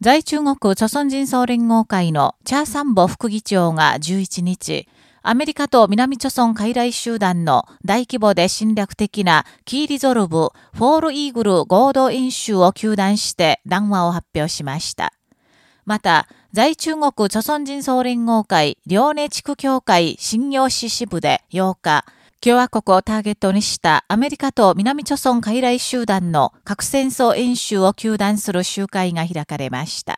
在中国朝鮮人総連合会のチャーサンボ副議長が11日、アメリカと南朝鮮傀儡集団の大規模で侵略的なキーリゾルブ・フォール・イーグル合同演習を糾弾して談話を発表しました。また、在中国朝鮮人総連合会遼寧地区協会新業市支部で8日、共和国をターゲットにしたアメリカと南朝鮮傀儡集団の核戦争演習を糾弾する集会が開かれました。